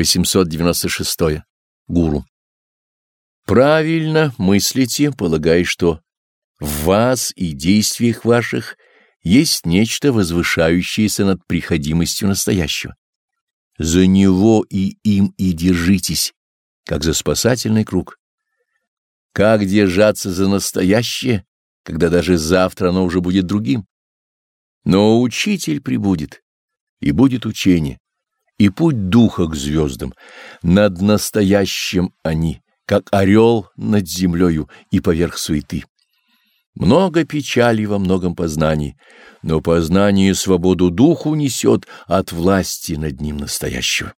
896. Гуру. Правильно мыслите, полагая, что в вас и действиях ваших есть нечто возвышающееся над приходимостью настоящего. За него и им и держитесь, как за спасательный круг. Как держаться за настоящее, когда даже завтра оно уже будет другим? Но учитель прибудет, и будет учение, и путь духа к звездам. Над настоящим они, как орел над землею и поверх суеты. Много печали во многом познании, но познание свободу духу несет от власти над ним настоящего.